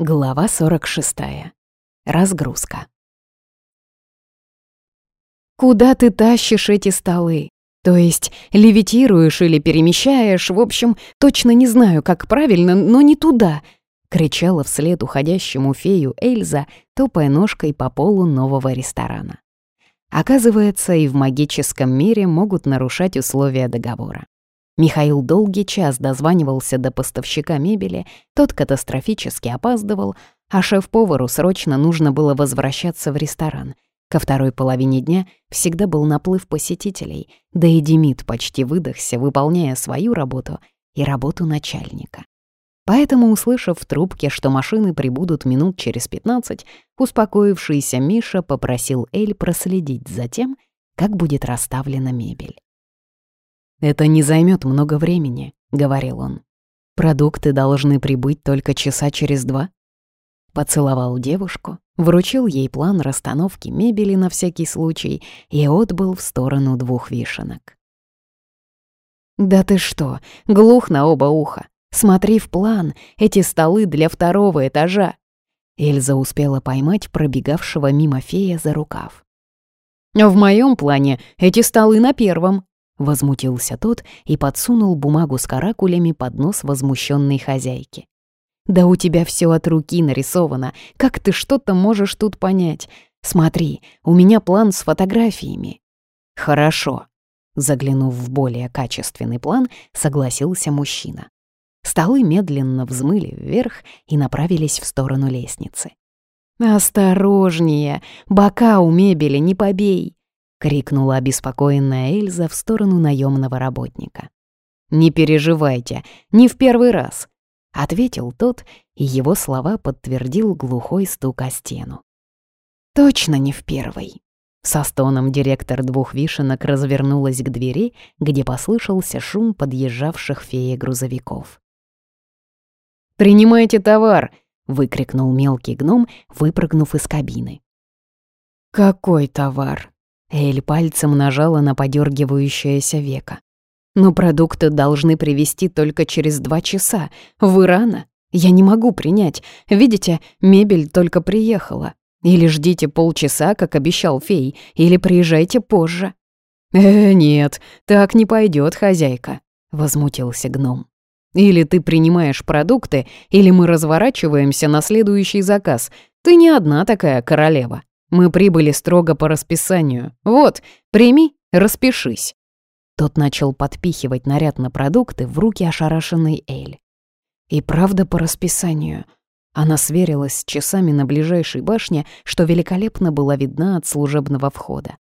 Глава 46. Разгрузка. «Куда ты тащишь эти столы? То есть левитируешь или перемещаешь? В общем, точно не знаю, как правильно, но не туда!» — кричала вслед уходящему фею Эльза, топая ножкой по полу нового ресторана. Оказывается, и в магическом мире могут нарушать условия договора. Михаил долгий час дозванивался до поставщика мебели, тот катастрофически опаздывал, а шеф-повару срочно нужно было возвращаться в ресторан. Ко второй половине дня всегда был наплыв посетителей, да и Демид почти выдохся, выполняя свою работу и работу начальника. Поэтому, услышав в трубке, что машины прибудут минут через пятнадцать, успокоившийся Миша попросил Эль проследить за тем, как будет расставлена мебель. «Это не займет много времени», — говорил он. «Продукты должны прибыть только часа через два». Поцеловал девушку, вручил ей план расстановки мебели на всякий случай и отбыл в сторону двух вишенок. «Да ты что, глух на оба уха! Смотри в план, эти столы для второго этажа!» Эльза успела поймать пробегавшего мимо фея за рукав. «В моем плане эти столы на первом», Возмутился тот и подсунул бумагу с каракулями под нос возмущенной хозяйки. «Да у тебя все от руки нарисовано. Как ты что-то можешь тут понять? Смотри, у меня план с фотографиями». «Хорошо», — заглянув в более качественный план, согласился мужчина. Столы медленно взмыли вверх и направились в сторону лестницы. «Осторожнее! Бока у мебели не побей!» — крикнула обеспокоенная Эльза в сторону наемного работника. «Не переживайте, не в первый раз», — ответил тот, и его слова подтвердил глухой стук о стену. «Точно не в первый». Со стоном директор двух вишенок развернулась к двери, где послышался шум подъезжавших феи грузовиков. «Принимайте товар!» — выкрикнул мелкий гном, выпрыгнув из кабины. «Какой товар?» Эль пальцем нажала на подергивающееся веко. «Но продукты должны привезти только через два часа. Вы рано. Я не могу принять. Видите, мебель только приехала. Или ждите полчаса, как обещал фей, или приезжайте позже». «Э, нет, так не пойдет, хозяйка», — возмутился гном. «Или ты принимаешь продукты, или мы разворачиваемся на следующий заказ. Ты не одна такая королева». Мы прибыли строго по расписанию. Вот, прими, распишись». Тот начал подпихивать наряд на продукты в руки ошарашенной Эль. И правда по расписанию. Она сверилась с часами на ближайшей башне, что великолепно была видна от служебного входа.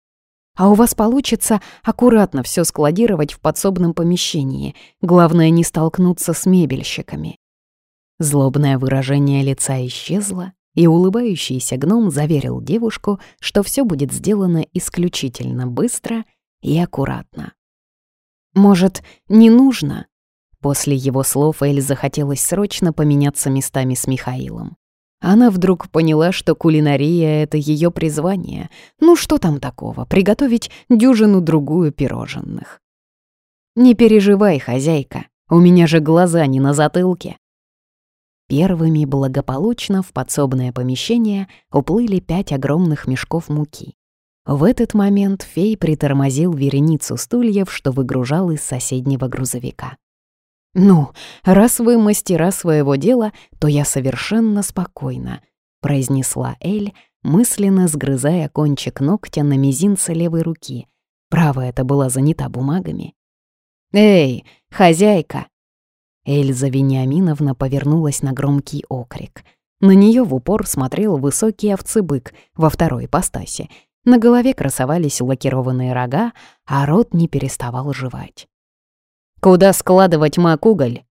А у вас получится аккуратно все складировать в подсобном помещении. Главное не столкнуться с мебельщиками. Злобное выражение лица исчезло, и улыбающийся гном заверил девушку, что все будет сделано исключительно быстро и аккуратно. «Может, не нужно?» После его слов Эль захотелось срочно поменяться местами с Михаилом. Она вдруг поняла, что кулинария — это ее призвание. Ну что там такого, приготовить дюжину-другую пироженных. «Не переживай, хозяйка, у меня же глаза не на затылке», Первыми благополучно в подсобное помещение уплыли пять огромных мешков муки. В этот момент фей притормозил вереницу стульев, что выгружал из соседнего грузовика. «Ну, раз вы мастера своего дела, то я совершенно спокойна», — произнесла Эль, мысленно сгрызая кончик ногтя на мизинце левой руки. Правая это была занята бумагами. «Эй, хозяйка!» Эльза Вениаминовна повернулась на громкий окрик. На нее в упор смотрел высокий овцебык во второй ипостаси. На голове красовались лакированные рога, а рот не переставал жевать. «Куда складывать мак-уголь?»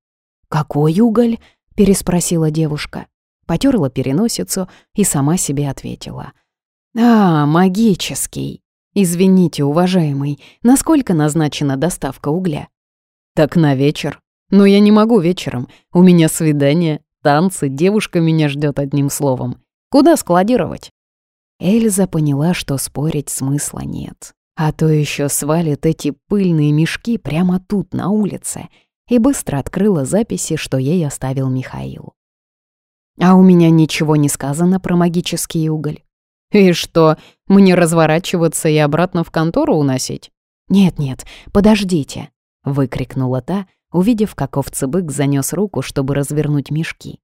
«Какой уголь?» — переспросила девушка. Потерла переносицу и сама себе ответила. «А, магический. Извините, уважаемый, насколько назначена доставка угля?» «Так на вечер», но я не могу вечером. У меня свидание, танцы, девушка меня ждет одним словом. Куда складировать?» Эльза поняла, что спорить смысла нет. А то еще свалит эти пыльные мешки прямо тут, на улице, и быстро открыла записи, что ей оставил Михаил. А у меня ничего не сказано про магический уголь. И что, мне разворачиваться и обратно в контору уносить? Нет-нет, подождите, выкрикнула та, увидев, как овцебык занёс руку, чтобы развернуть мешки.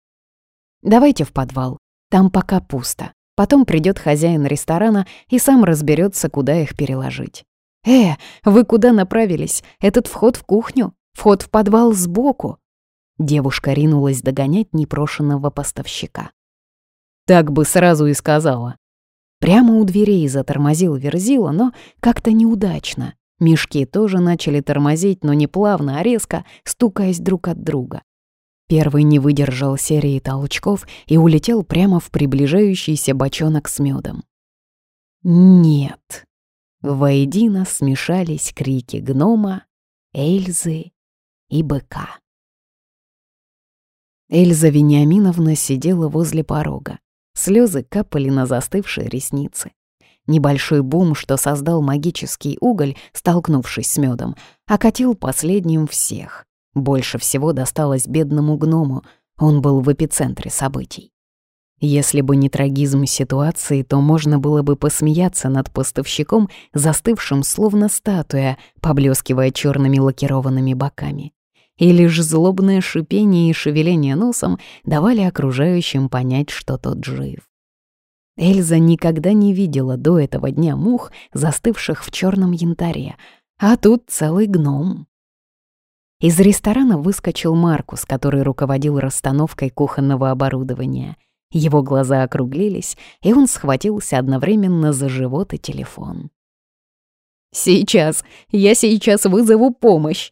Давайте в подвал, там пока пусто. Потом придет хозяин ресторана и сам разберется, куда их переложить. «Э, вы куда направились? Этот вход в кухню? Вход в подвал сбоку?» Девушка ринулась догонять непрошенного поставщика. «Так бы сразу и сказала». Прямо у дверей затормозил Верзила, но как-то неудачно. Мешки тоже начали тормозить, но не плавно, а резко, стукаясь друг от друга. Первый не выдержал серии толчков и улетел прямо в приближающийся бочонок с медом. «Нет». Воедино смешались крики гнома, Эльзы и быка. Эльза Вениаминовна сидела возле порога. Слезы капали на застывшие ресницы. Небольшой бум, что создал магический уголь, столкнувшись с медом, окатил последним всех. Больше всего досталось бедному гному, он был в эпицентре событий. Если бы не трагизм ситуации, то можно было бы посмеяться над поставщиком, застывшим словно статуя, поблескивая черными лакированными боками и лишь злобное шипение и шевеление носом давали окружающим понять, что тот жив. Эльза никогда не видела до этого дня мух, застывших в черном янтаре, а тут целый гном. Из ресторана выскочил Маркус, который руководил расстановкой кухонного оборудования. Его глаза округлились, и он схватился одновременно за живот и телефон. «Сейчас! Я сейчас вызову помощь!»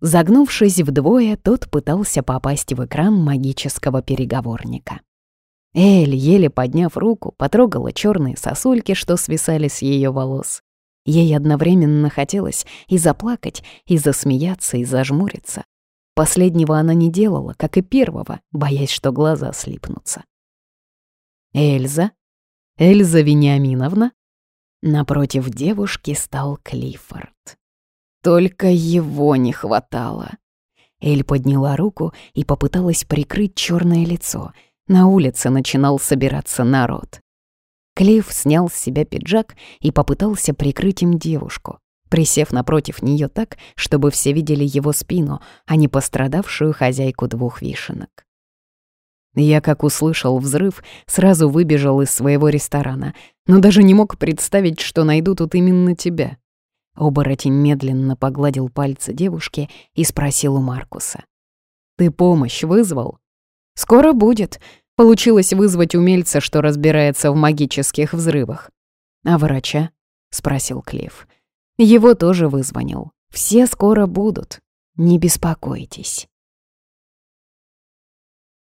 Загнувшись вдвое, тот пытался попасть в экран магического переговорника. Эль, еле подняв руку, потрогала черные сосульки, что свисали с ее волос. Ей одновременно хотелось и заплакать, и засмеяться, и зажмуриться. Последнего она не делала, как и первого, боясь, что глаза слипнутся. «Эльза? Эльза Вениаминовна?» Напротив девушки стал Клиффорд. Только его не хватало. Эль подняла руку и попыталась прикрыть черное лицо. На улице начинал собираться народ. Клифф снял с себя пиджак и попытался прикрыть им девушку, присев напротив нее так, чтобы все видели его спину, а не пострадавшую хозяйку двух вишенок. Я, как услышал взрыв, сразу выбежал из своего ресторана, но даже не мог представить, что найду тут именно тебя. Оборотень медленно погладил пальцы девушки и спросил у Маркуса. «Ты помощь вызвал?» «Скоро будет. Получилось вызвать умельца, что разбирается в магических взрывах». «А врача?» — спросил Клифф. «Его тоже вызвонил. Все скоро будут. Не беспокойтесь».